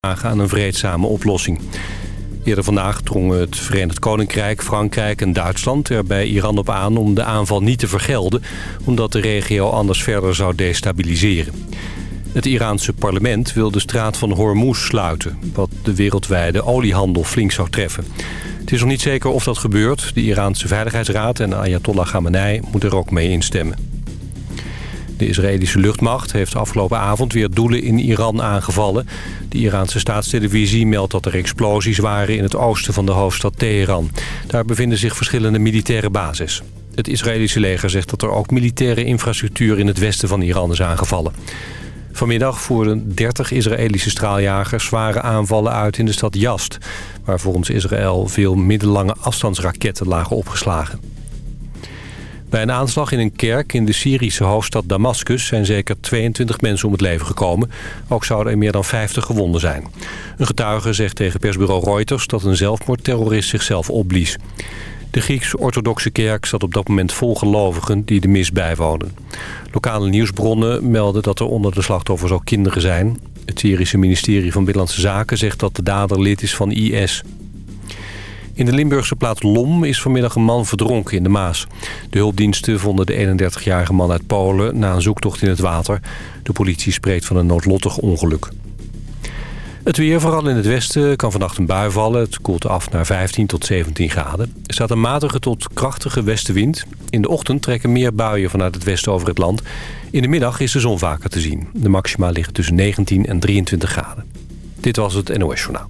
aan een vreedzame oplossing. Eerder vandaag drongen het Verenigd Koninkrijk, Frankrijk en Duitsland er bij Iran op aan om de aanval niet te vergelden, omdat de regio anders verder zou destabiliseren. Het Iraanse parlement wil de straat van Hormuz sluiten, wat de wereldwijde oliehandel flink zou treffen. Het is nog niet zeker of dat gebeurt. De Iraanse Veiligheidsraad en Ayatollah Khamenei moeten er ook mee instemmen. De Israëlische luchtmacht heeft afgelopen avond weer doelen in Iran aangevallen. De Iraanse staatstelevisie meldt dat er explosies waren in het oosten van de hoofdstad Teheran. Daar bevinden zich verschillende militaire bases. Het Israëlische leger zegt dat er ook militaire infrastructuur in het westen van Iran is aangevallen. Vanmiddag voerden 30 Israëlische straaljagers zware aanvallen uit in de stad Jast... waar volgens Israël veel middellange afstandsraketten lagen opgeslagen. Bij een aanslag in een kerk in de Syrische hoofdstad Damascus... zijn zeker 22 mensen om het leven gekomen. Ook zouden er meer dan 50 gewonden zijn. Een getuige zegt tegen persbureau Reuters... dat een zelfmoordterrorist zichzelf opblies. De Grieks-orthodoxe kerk zat op dat moment vol gelovigen die de mis bijwonen. Lokale nieuwsbronnen melden dat er onder de slachtoffers ook kinderen zijn. Het Syrische ministerie van Binnenlandse Zaken zegt dat de dader lid is van IS. In de Limburgse plaats Lom is vanmiddag een man verdronken in de Maas. De hulpdiensten vonden de 31-jarige man uit Polen na een zoektocht in het water. De politie spreekt van een noodlottig ongeluk. Het weer, vooral in het westen, kan vannacht een bui vallen. Het koelt af naar 15 tot 17 graden. Er staat een matige tot krachtige westenwind. In de ochtend trekken meer buien vanuit het westen over het land. In de middag is de zon vaker te zien. De maxima liggen tussen 19 en 23 graden. Dit was het NOS Journaal.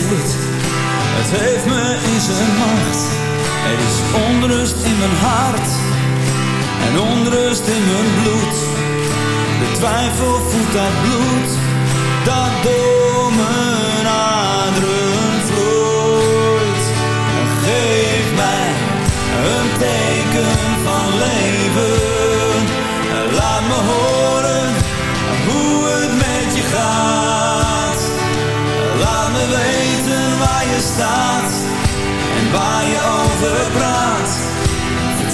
Het heeft me in zijn macht. Er is onrust in mijn hart. En onrust in mijn bloed. De twijfel voedt dat bloed. Dat door me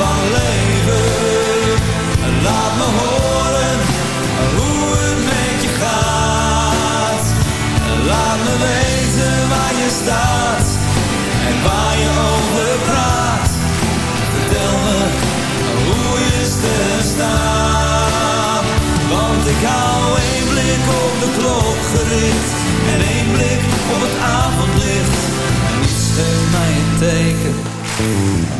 van leven. Laat me horen hoe het met je gaat. Laat me weten waar je staat en waar je over praat. Vertel me hoe je sterren staat. Want ik hou één blik op de klok gericht en één blik op het avondlicht. En niets mij een teken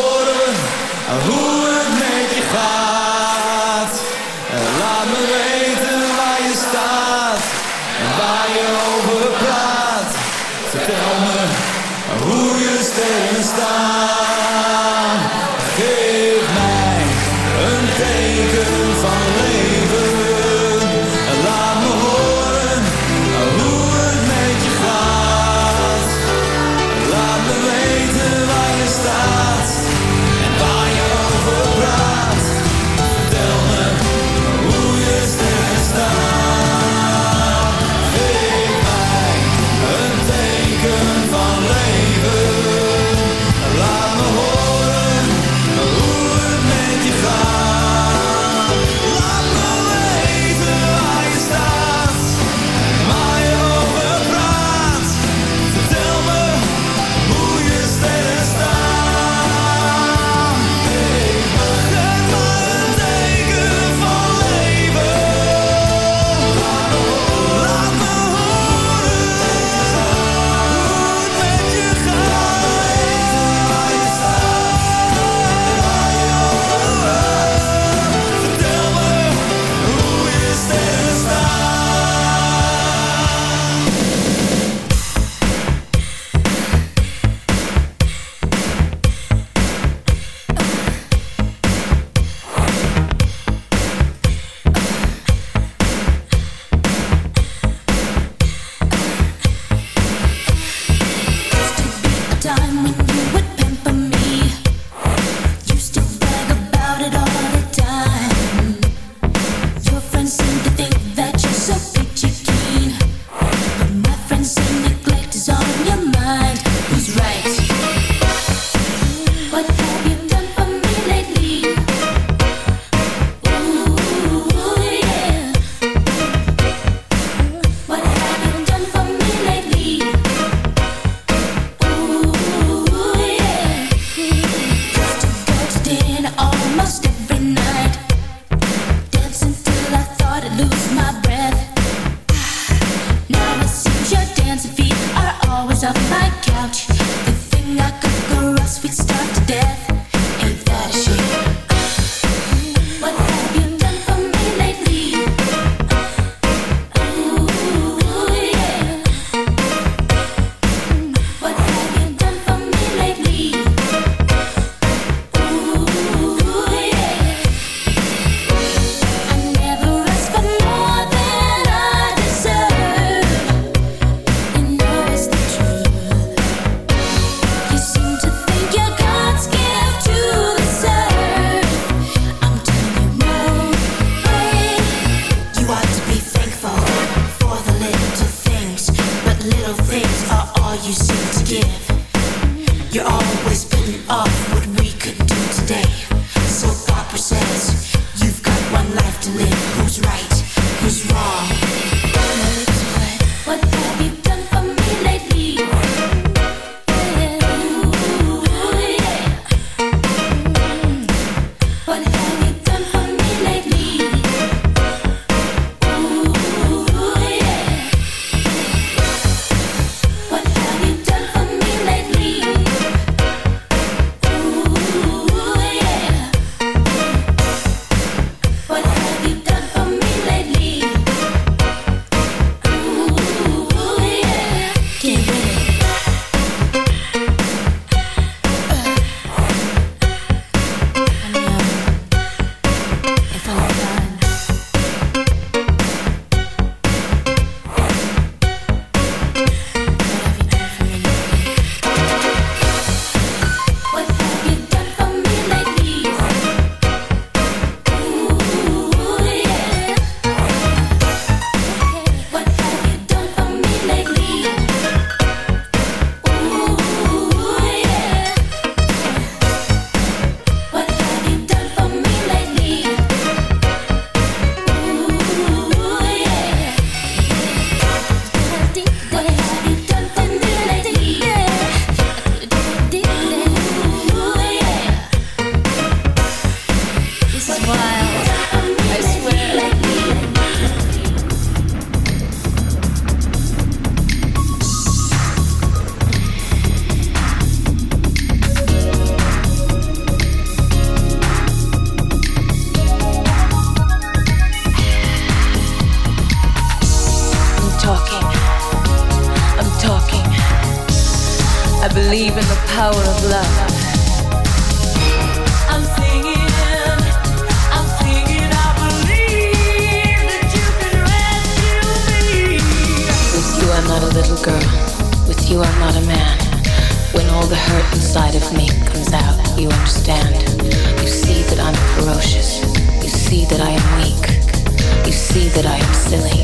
see that I am silly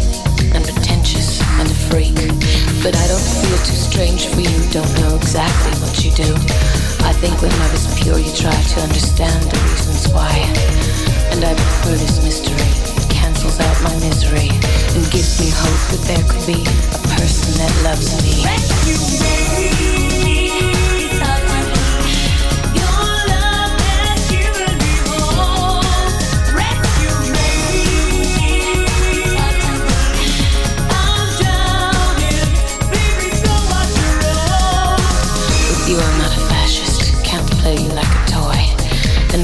and pretentious and a freak. But I don't feel too strange for you, don't know exactly what you do. I think when I was pure, you tried to understand the reasons why. And I prefer this mystery. It cancels out my misery and gives me hope that there could be a person that loves me. Me.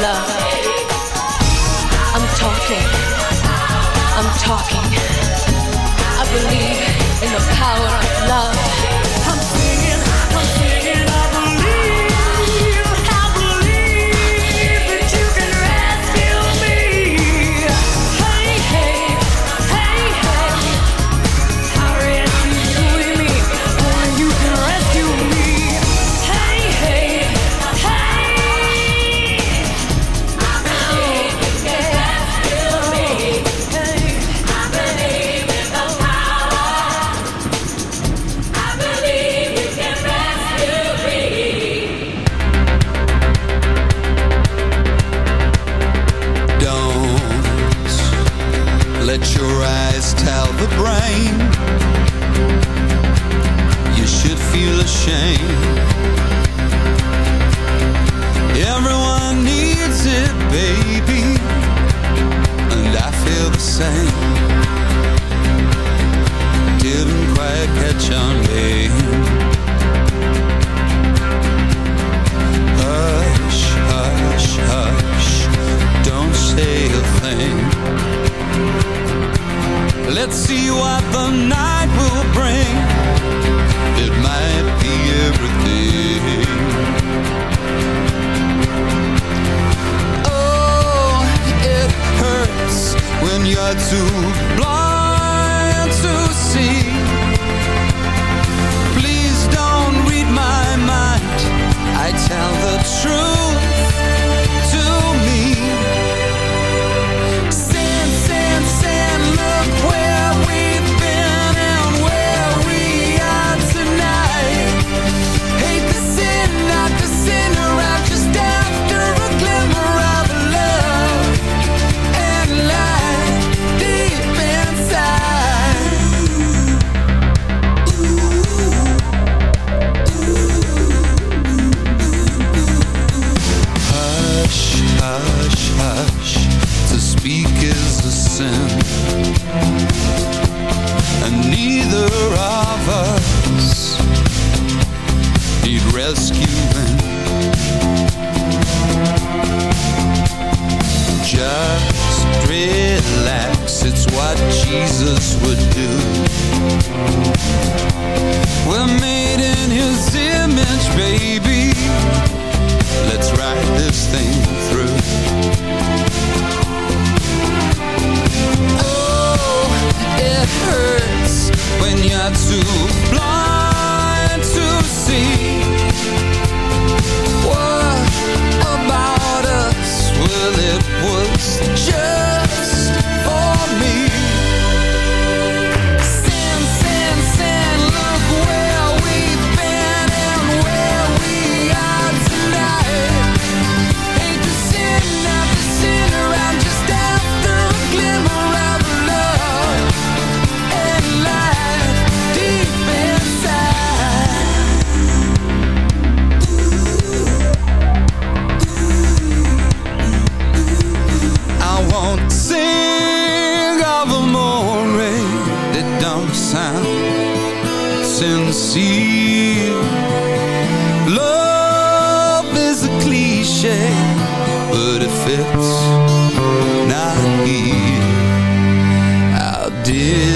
love. I'm talking, I'm talking. I believe in the power shame. Everyone needs it, baby And I feel the same. Didn't quite catch on babe. Hush, hush, hush Don't say a thing. Let's see what the night dazu bleiben it's not here. How did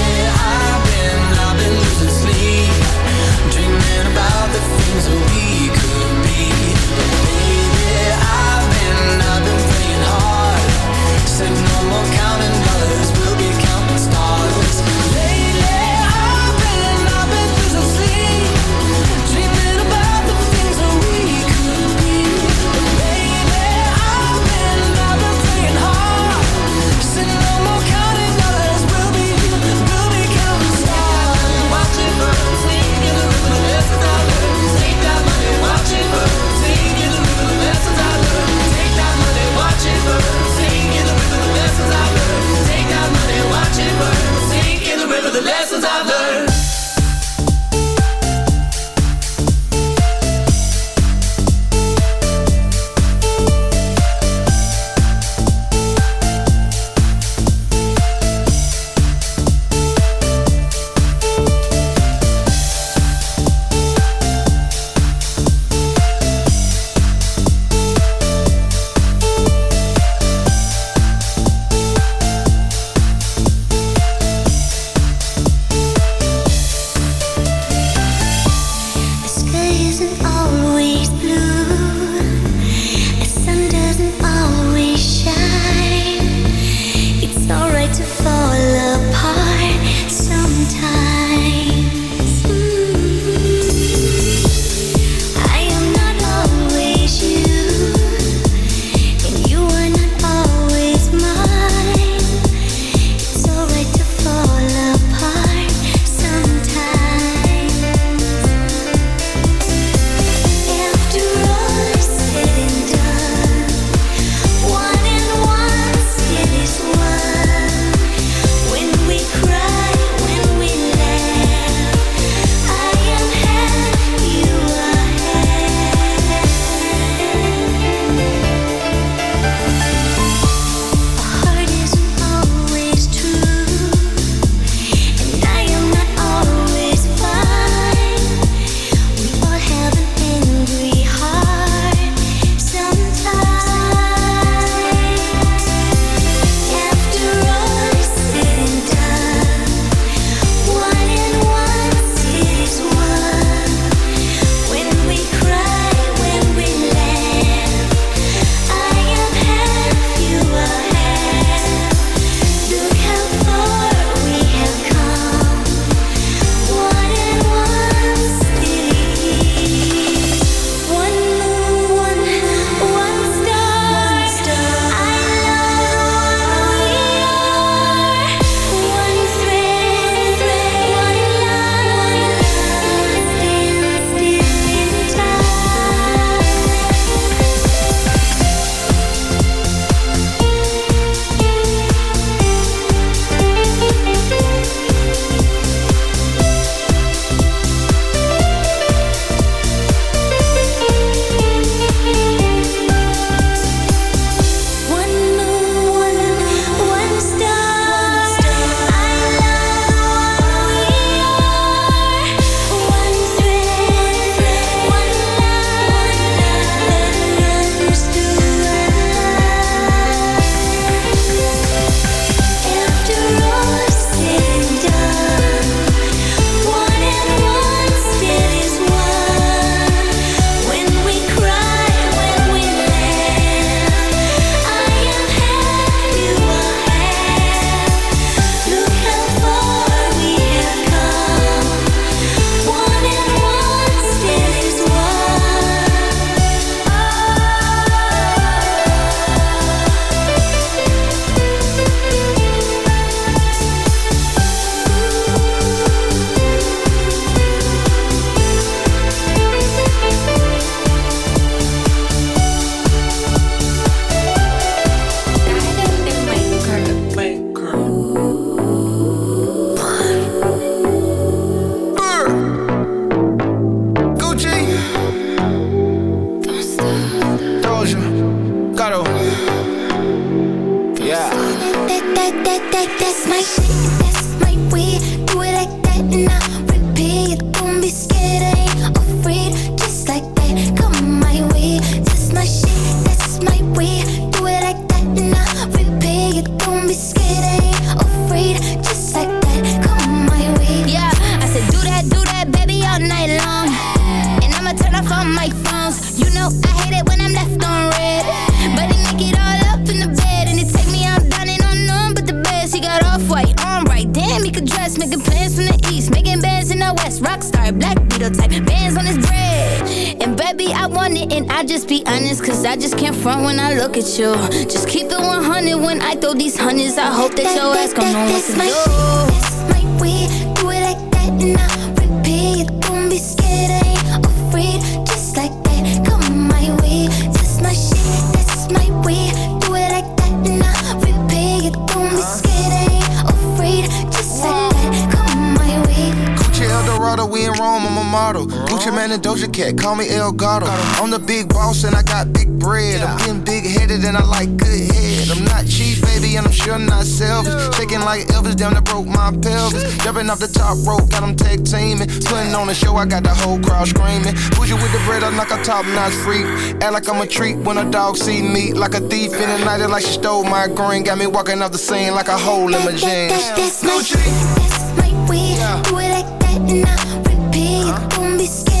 Call me El Gato. I'm the big boss and I got big bread. I'm getting big headed and I like good head. I'm not cheap, and I'm sure not selfish. Shaking like Elvis, damn, that broke my pelvis. Jumping off the top rope, got them tag teaming. Putting on a show, I got the whole crowd screaming. Bougie with the bread, I'm like a top notch freak. Act like I'm a treat when a dog see me. Like a thief in the night, like she stole my green. Got me walking off the scene like a hole in my jeans. That, that's my That's my way. Do it like that and I repeat. Uh-huh. Don't be scared,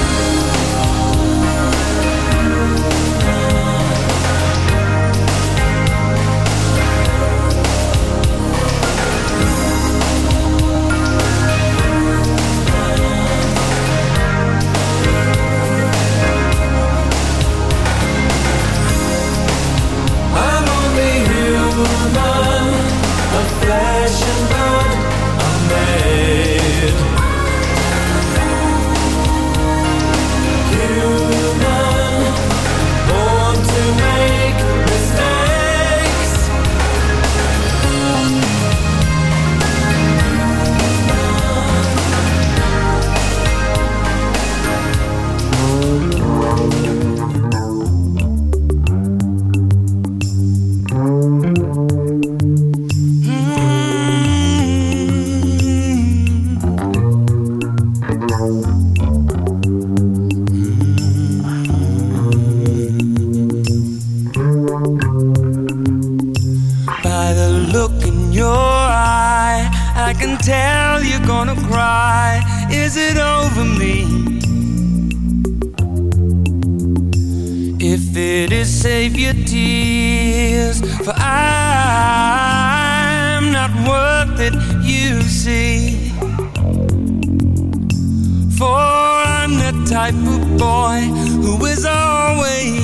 type of boy who is always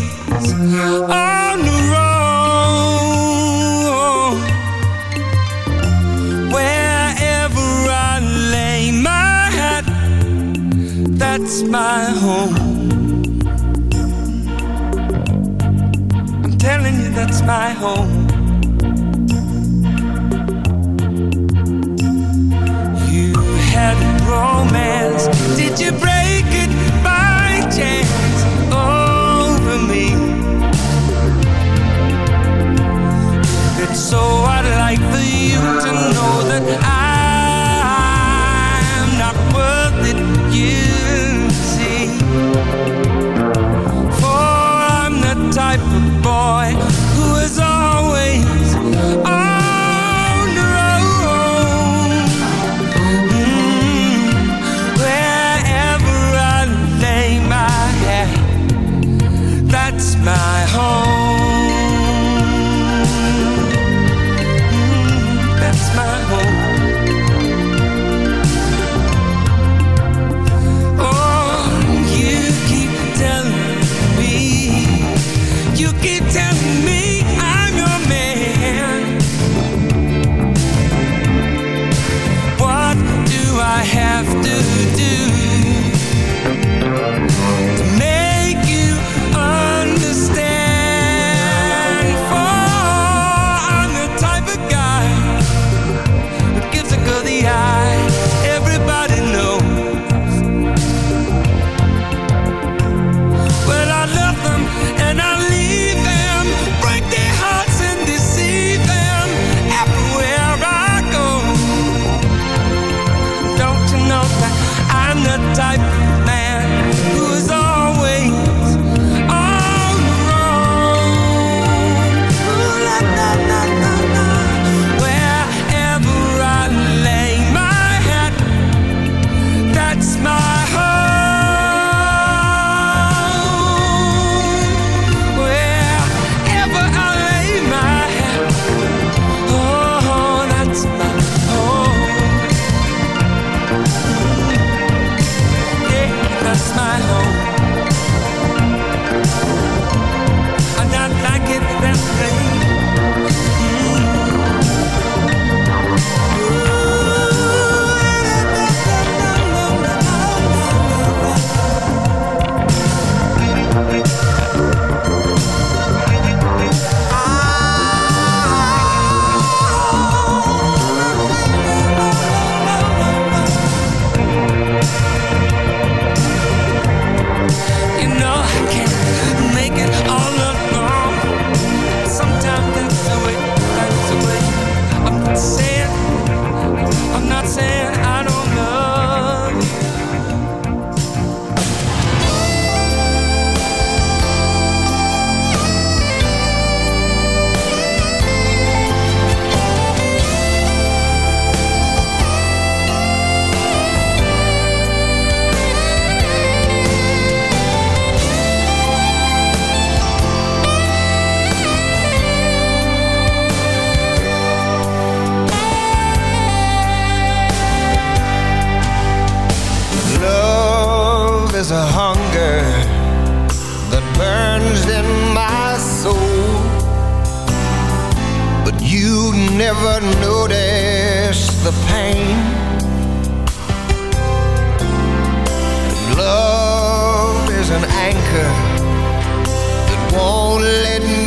on the road. Wherever I lay my head, that's my home. I'm telling you, that's my home. romance. Did you break? So I'd like for you to know that I There's a hunger that burns in my soul. But you never notice the pain. Love is an anchor that won't let me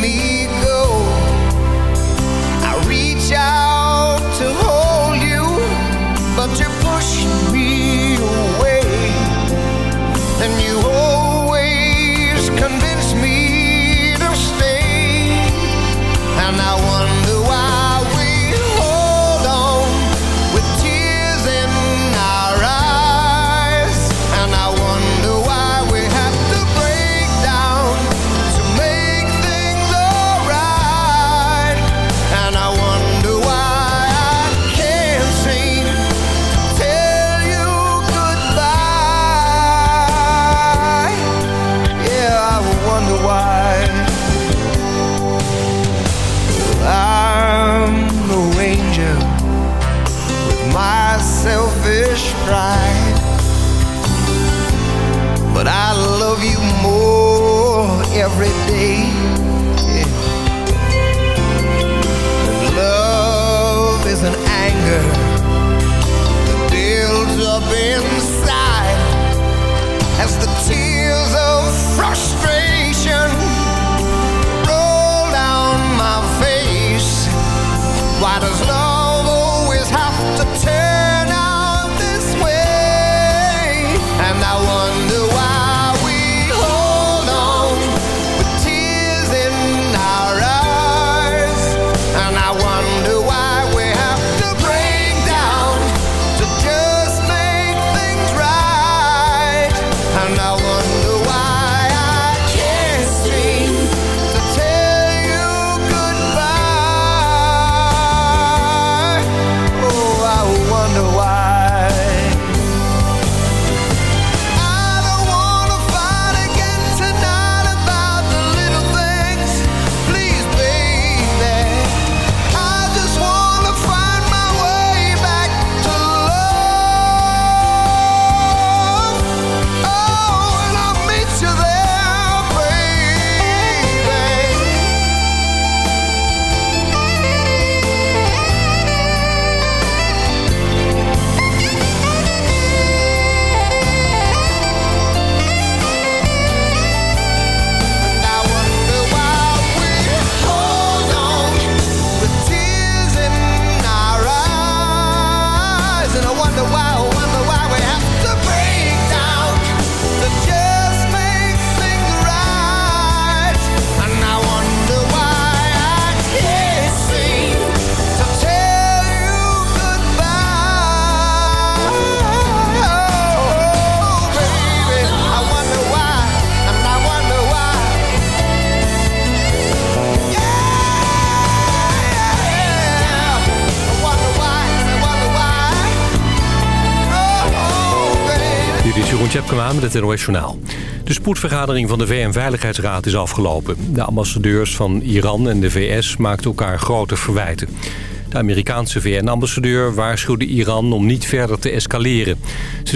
met. De spoedvergadering van de VN-veiligheidsraad is afgelopen. De ambassadeurs van Iran en de VS maakten elkaar grote verwijten. De Amerikaanse VN-ambassadeur waarschuwde Iran om niet verder te escaleren.